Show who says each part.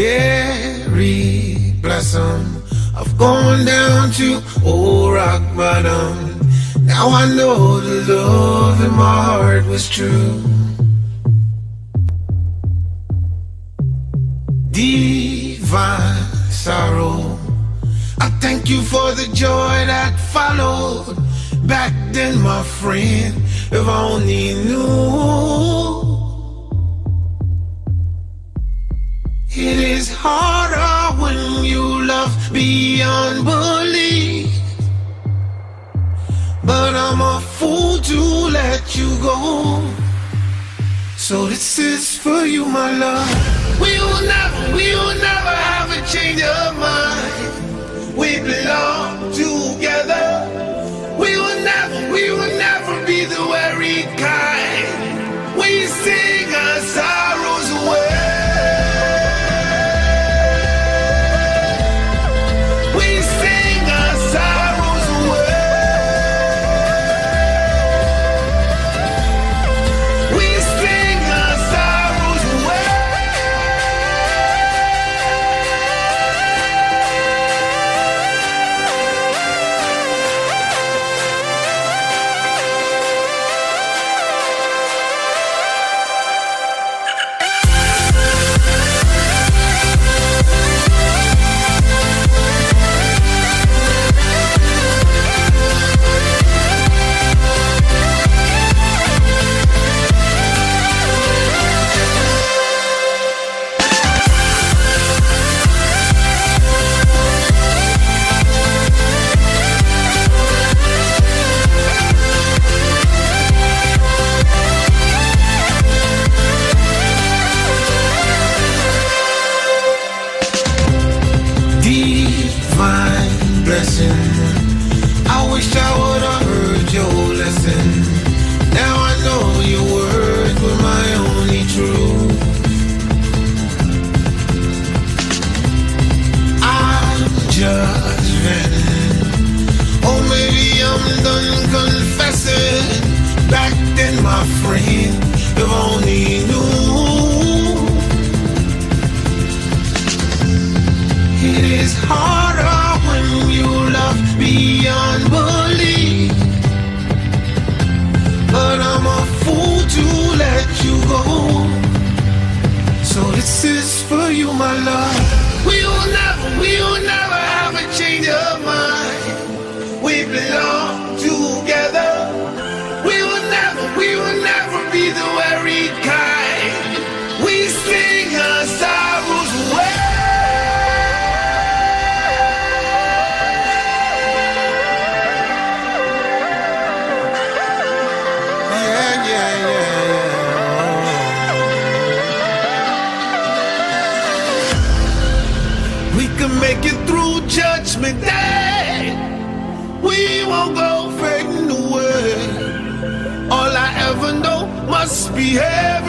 Speaker 1: Gary, bless him. I've gone down to old rock bottom. Now I know the love in my heart was true. Divine sorrow. I thank you for the joy that followed. Back then, my friend, if I only knew. It is harder when you love beyond belief. But I'm a fool to let you go. So this is for you, my love. We will never, we will blessing. I wish I would have heard your lesson. Now I know your words were my only truth. I'm just venting. Oh, maybe I'm done confessing. Back then, my friend, this is for you, my love. Make it through Judgment Day. We won't go fading away. All I ever know must be heaven